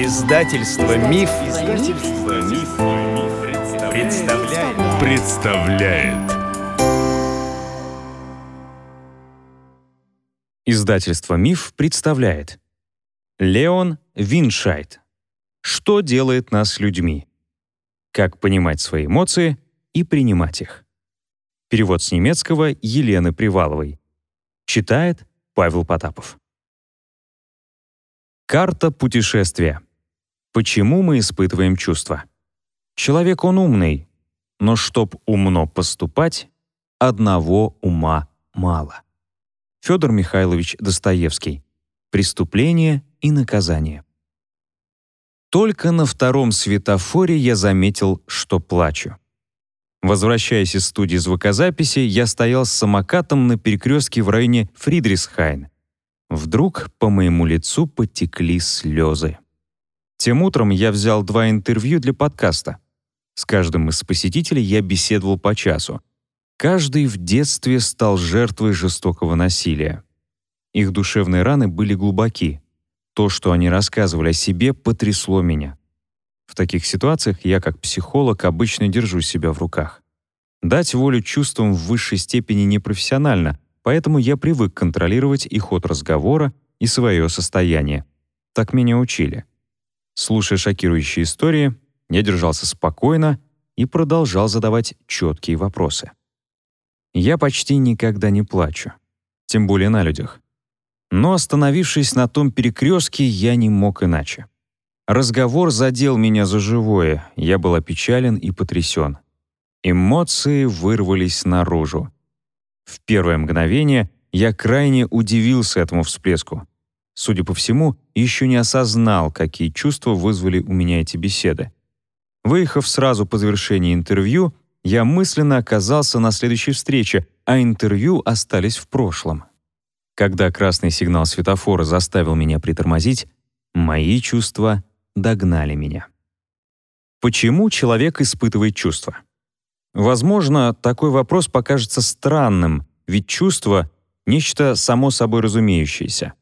Издательство Миф, Издательство Миф, представляет. представляет. Издательство Миф представляет. Леон Виншайт. Что делает нас людьми? Как понимать свои эмоции и принимать их. Перевод с немецкого Елены Приваловой. Читает Павел Потапов. Карта путешествия. Почему мы испытываем чувства? Человек он умный, но чтоб умно поступать, одного ума мало. Федор Михайлович Достоевский. Преступление и наказание. Только на втором светофоре я заметил, что плачу. Возвращаясь из студии звукозаписи, я стоял с самокатом на перекрестке в районе Фридрисхайн. Вдруг по моему лицу потекли слезы. Тем утром я взял два интервью для подкаста. С каждым из посетителей я беседовал по часу. Каждый в детстве стал жертвой жестокого насилия. Их душевные раны были глубоки. То, что они рассказывали о себе, потрясло меня. В таких ситуациях я, как психолог, обычно держу себя в руках. Дать волю чувствам в высшей степени непрофессионально, поэтому я привык контролировать и ход разговора, и свое состояние. Так меня учили. Слушая шокирующие истории, я держался спокойно и продолжал задавать четкие вопросы. Я почти никогда не плачу, тем более на людях. Но остановившись на том перекрестке, я не мог иначе. Разговор задел меня за живое, я был опечален и потрясен. Эмоции вырвались наружу. В первое мгновение я крайне удивился этому всплеску. Судя по всему, еще не осознал, какие чувства вызвали у меня эти беседы. Выехав сразу по завершении интервью, я мысленно оказался на следующей встрече, а интервью остались в прошлом. Когда красный сигнал светофора заставил меня притормозить, мои чувства догнали меня. Почему человек испытывает чувства? Возможно, такой вопрос покажется странным, ведь чувство — нечто само собой разумеющееся.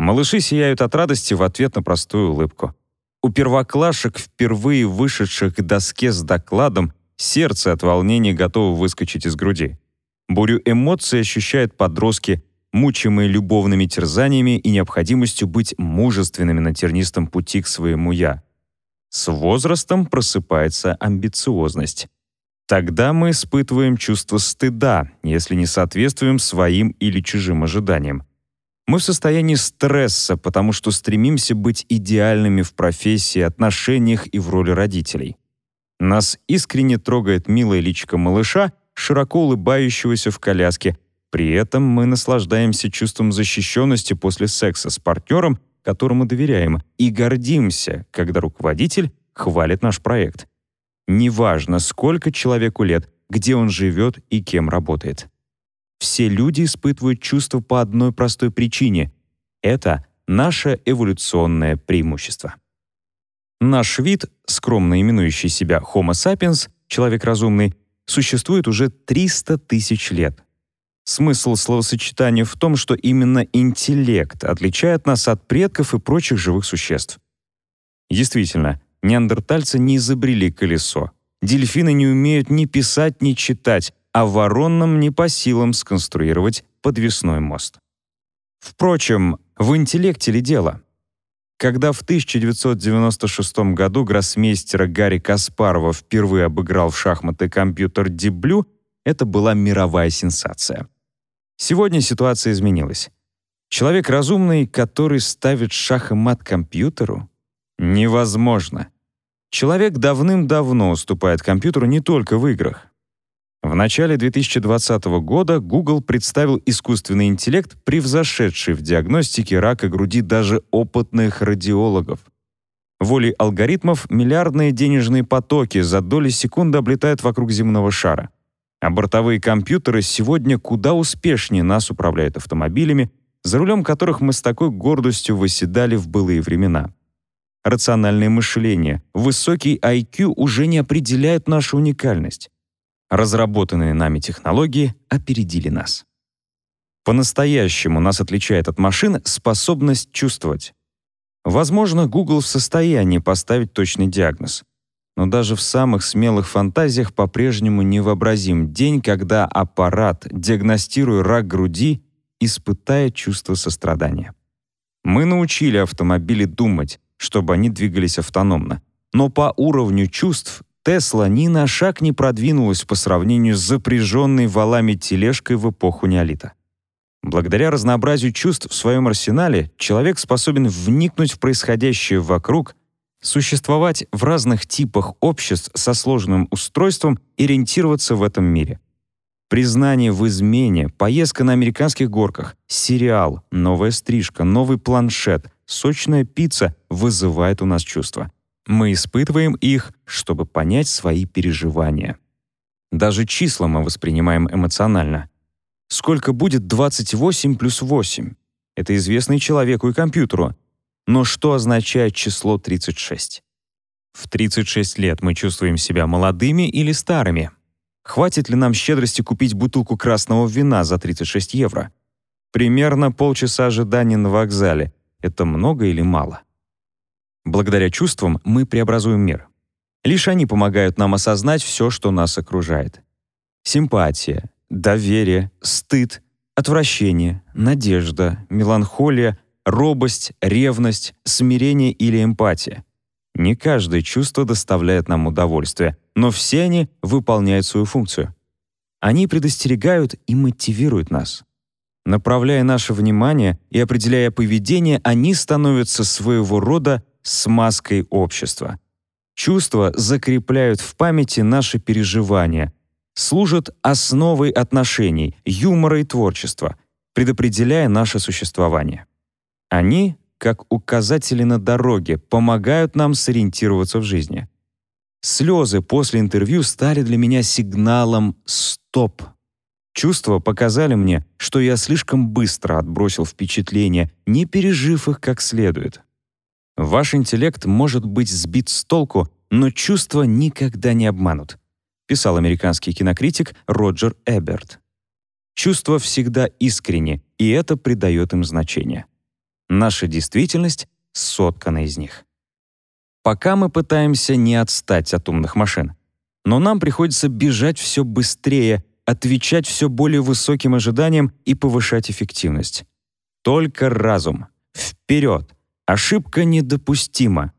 Малыши сияют от радости в ответ на простую улыбку. У первоклашек, впервые вышедших к доске с докладом, сердце от волнения готово выскочить из груди. Бурю эмоций ощущают подростки, мучимые любовными терзаниями и необходимостью быть мужественными на тернистом пути к своему «я». С возрастом просыпается амбициозность. Тогда мы испытываем чувство стыда, если не соответствуем своим или чужим ожиданиям. Мы в состоянии стресса, потому что стремимся быть идеальными в профессии, отношениях и в роли родителей. Нас искренне трогает милая личико малыша, широко улыбающегося в коляске. При этом мы наслаждаемся чувством защищенности после секса с партнером, которому доверяем, и гордимся, когда руководитель хвалит наш проект. Неважно, сколько человеку лет, где он живет и кем работает. Все люди испытывают чувства по одной простой причине — это наше эволюционное преимущество. Наш вид, скромно именующий себя Homo sapiens, человек разумный, существует уже 300 тысяч лет. Смысл словосочетания в том, что именно интеллект отличает нас от предков и прочих живых существ. Действительно, неандертальцы не изобрели колесо. Дельфины не умеют ни писать, ни читать, а воронным не по силам сконструировать подвесной мост. Впрочем, в интеллекте ли дело? Когда в 1996 году гроссмейстера Гарри Каспарова впервые обыграл в шахматы компьютер Blue, это была мировая сенсация. Сегодня ситуация изменилась. Человек разумный, который ставит шах и мат компьютеру? Невозможно. Человек давным-давно уступает компьютеру не только в играх. В начале 2020 года Google представил искусственный интеллект, превзошедший в диагностике рака груди даже опытных радиологов. Волей алгоритмов миллиардные денежные потоки за доли секунды облетают вокруг земного шара. А бортовые компьютеры сегодня куда успешнее нас управляют автомобилями, за рулем которых мы с такой гордостью восседали в былые времена. Рациональное мышление, высокий IQ уже не определяют нашу уникальность. Разработанные нами технологии опередили нас. По-настоящему нас отличает от машин способность чувствовать. Возможно, Google в состоянии поставить точный диагноз. Но даже в самых смелых фантазиях по-прежнему невообразим день, когда аппарат, диагностируя рак груди, испытает чувство сострадания. Мы научили автомобили думать, чтобы они двигались автономно. Но по уровню чувств Тесла ни на шаг не продвинулась по сравнению с запряженной валами тележкой в эпоху неолита. Благодаря разнообразию чувств в своем арсенале человек способен вникнуть в происходящее вокруг, существовать в разных типах обществ со сложным устройством и ориентироваться в этом мире. Признание в измене, поездка на американских горках, сериал, новая стрижка, новый планшет, сочная пицца вызывает у нас чувства. Мы испытываем их, чтобы понять свои переживания. Даже числа мы воспринимаем эмоционально. Сколько будет 28 плюс 8? Это известно и человеку, и компьютеру. Но что означает число 36? В 36 лет мы чувствуем себя молодыми или старыми? Хватит ли нам щедрости купить бутылку красного вина за 36 евро? Примерно полчаса ожидания на вокзале. Это много или мало? Благодаря чувствам мы преобразуем мир. Лишь они помогают нам осознать все, что нас окружает. Симпатия, доверие, стыд, отвращение, надежда, меланхолия, робость, ревность, смирение или эмпатия. Не каждое чувство доставляет нам удовольствие, но все они выполняют свою функцию. Они предостерегают и мотивируют нас. Направляя наше внимание и определяя поведение, они становятся своего рода смазкой общества. Чувства закрепляют в памяти наши переживания, служат основой отношений, юмора и творчества, предопределяя наше существование. Они, как указатели на дороге, помогают нам сориентироваться в жизни. Слезы после интервью стали для меня сигналом «стоп». Чувства показали мне, что я слишком быстро отбросил впечатления, не пережив их как следует. Ваш интеллект может быть сбит с толку, но чувства никогда не обманут, писал американский кинокритик Роджер Эберт. Чувства всегда искренни, и это придает им значение. Наша действительность соткана из них. Пока мы пытаемся не отстать от умных машин, но нам приходится бежать все быстрее, отвечать все более высоким ожиданиям и повышать эффективность. Только разум. Вперед! Ошибка недопустима.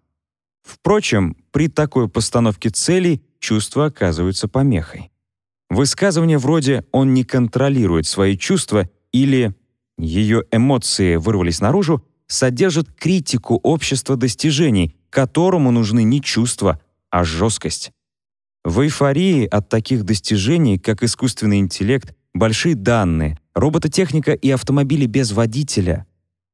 Впрочем, при такой постановке целей чувства оказываются помехой. Высказывание вроде «он не контролирует свои чувства» или «ее эмоции вырвались наружу» содержит критику общества достижений, которому нужны не чувства, а жесткость. В эйфории от таких достижений, как искусственный интеллект, большие данные, робототехника и автомобили без водителя,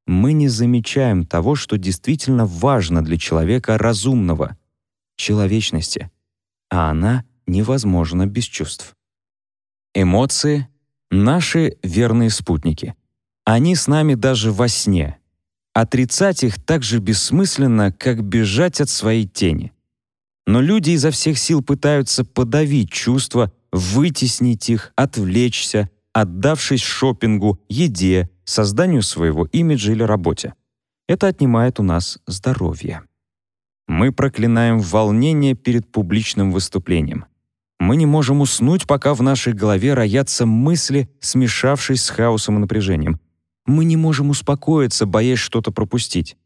мы не замечаем того, что действительно важно для человека разумного — человечности, а она невозможна без чувств. Эмоции — наши верные спутники. Они с нами даже во сне. Отрицать их так же бессмысленно, как бежать от своей тени. Но люди изо всех сил пытаются подавить чувства, вытеснить их, отвлечься, отдавшись шопингу, еде, созданию своего имиджа или работе. Это отнимает у нас здоровье. Мы проклинаем волнение перед публичным выступлением. Мы не можем уснуть, пока в нашей голове роятся мысли, смешавшись с хаосом и напряжением. Мы не можем успокоиться, боясь что-то пропустить.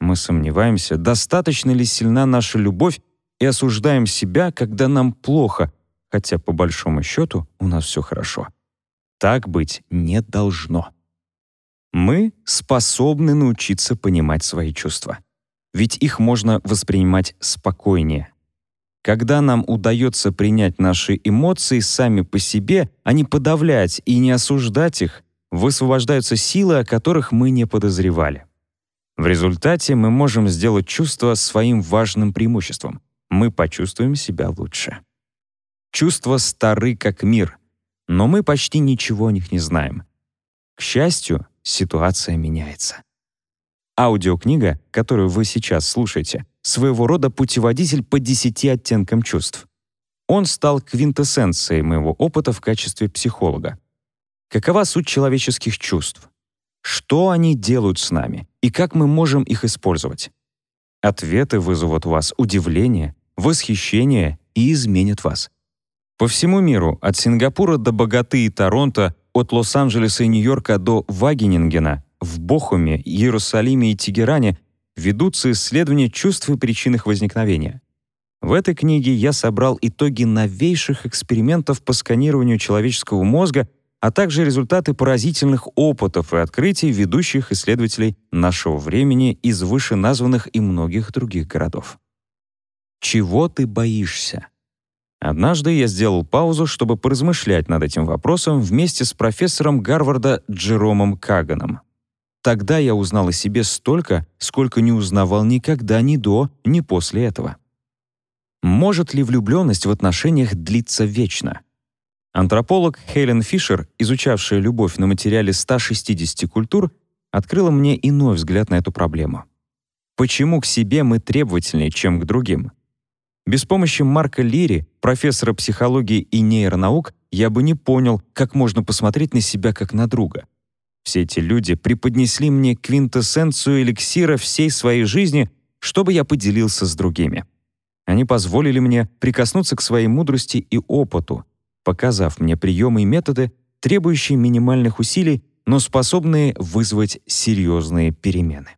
Мы сомневаемся, достаточно ли сильна наша любовь, и осуждаем себя, когда нам плохо, хотя по большому счету у нас все хорошо. Так быть не должно. Мы способны научиться понимать свои чувства. Ведь их можно воспринимать спокойнее. Когда нам удается принять наши эмоции сами по себе, а не подавлять и не осуждать их, высвобождаются силы, о которых мы не подозревали. В результате мы можем сделать чувства своим важным преимуществом. Мы почувствуем себя лучше. Чувства стары как мир, но мы почти ничего о них не знаем. К счастью, ситуация меняется. Аудиокнига, которую вы сейчас слушаете, своего рода путеводитель по десяти оттенкам чувств. Он стал квинтэссенцией моего опыта в качестве психолога. Какова суть человеческих чувств? Что они делают с нами и как мы можем их использовать? Ответы вызовут у вас удивление, восхищение и изменят вас. По всему миру, от Сингапура до Богаты и Торонто, от Лос-Анджелеса и Нью-Йорка до Вагенингена, в Бохуме, Иерусалиме и Тегеране ведутся исследования чувств и причин их возникновения. В этой книге я собрал итоги новейших экспериментов по сканированию человеческого мозга, а также результаты поразительных опытов и открытий ведущих исследователей нашего времени из вышеназванных и многих других городов. Чего ты боишься? Однажды я сделал паузу, чтобы поразмышлять над этим вопросом вместе с профессором Гарварда Джеромом Каганом. Тогда я узнал о себе столько, сколько не узнавал никогда ни до, ни после этого. Может ли влюбленность в отношениях длиться вечно? Антрополог Хелен Фишер, изучавшая любовь на материале 160 культур, открыла мне иной взгляд на эту проблему. Почему к себе мы требовательнее, чем к другим? Без помощи Марка Лири, профессора психологии и нейронаук, я бы не понял, как можно посмотреть на себя как на друга. Все эти люди преподнесли мне квинтэссенцию эликсира всей своей жизни, чтобы я поделился с другими. Они позволили мне прикоснуться к своей мудрости и опыту, показав мне приемы и методы, требующие минимальных усилий, но способные вызвать серьезные перемены.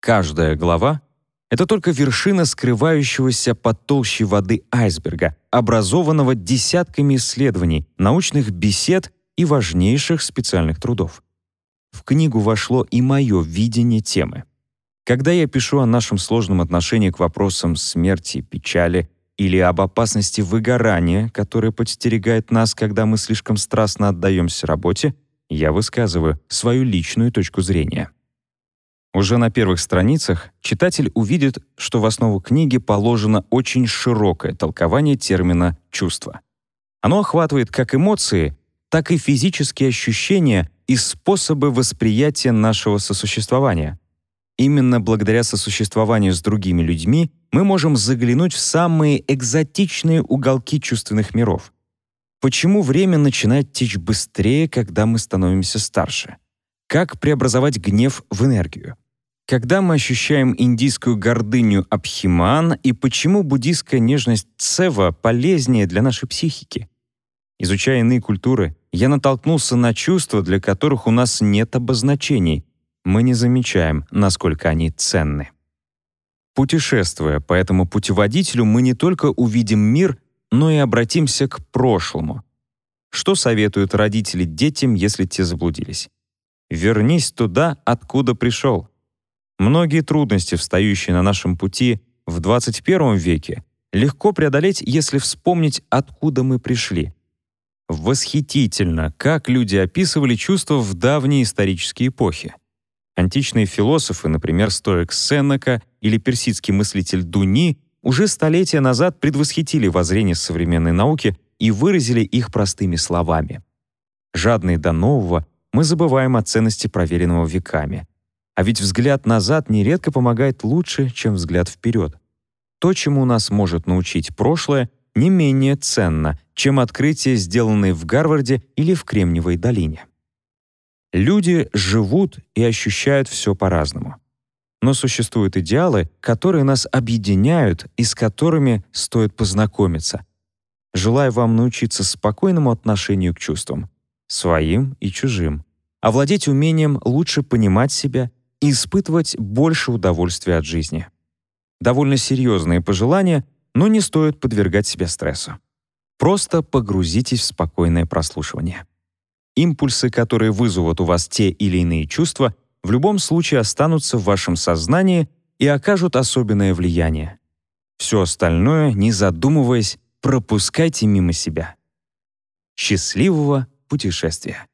Каждая глава — это только вершина скрывающегося под толщей воды айсберга, образованного десятками исследований, научных бесед и важнейших специальных трудов. В книгу вошло и мое видение темы — когда я пишу о нашем сложном отношении к вопросам смерти, печали или об опасности выгорания, которое подстерегает нас, когда мы слишком страстно отдаемся работе, я высказываю свою личную точку зрения. Уже на первых страницах читатель увидит, что в основу книги положено очень широкое толкование термина «чувство». Оно охватывает как эмоции, так и физические ощущения и способы восприятия нашего сосуществования — Именно благодаря сосуществованию с другими людьми мы можем заглянуть в самые экзотичные уголки чувственных миров. Почему время начинает течь быстрее, когда мы становимся старше? Как преобразовать гнев в энергию? Когда мы ощущаем индийскую гордыню Абхиман и почему буддийская нежность Цева полезнее для нашей психики? Изучая иные культуры, я натолкнулся на чувства, для которых у нас нет обозначений, мы не замечаем, насколько они ценны. Путешествуя по этому путеводителю, мы не только увидим мир, но и обратимся к прошлому. Что советуют родители детям, если те заблудились? Вернись туда, откуда пришел. Многие трудности, встающие на нашем пути в 21 веке, легко преодолеть, если вспомнить, откуда мы пришли. Восхитительно, как люди описывали чувства в давние исторические эпохи. Античные философы, например, стоик Сенека или персидский мыслитель Дуни, уже столетия назад предвосхитили воззрение современной науки и выразили их простыми словами. Жадные до нового, мы забываем о ценности проверенного веками. А ведь взгляд назад нередко помогает лучше, чем взгляд вперед. То, чему нас может научить прошлое, не менее ценно, чем открытия, сделанные в Гарварде или в Кремниевой долине. Люди живут и ощущают все по-разному. Но существуют идеалы, которые нас объединяют и с которыми стоит познакомиться. Желаю вам научиться спокойному отношению к чувствам, своим и чужим, овладеть умением лучше понимать себя испытывать больше удовольствия от жизни. Довольно серьезные пожелания, но не стоит подвергать себя стрессу. Просто погрузитесь в спокойное прослушивание. Импульсы, которые вызовут у вас те или иные чувства, в любом случае останутся в вашем сознании и окажут особенное влияние. Все остальное, не задумываясь, пропускайте мимо себя. Счастливого путешествия!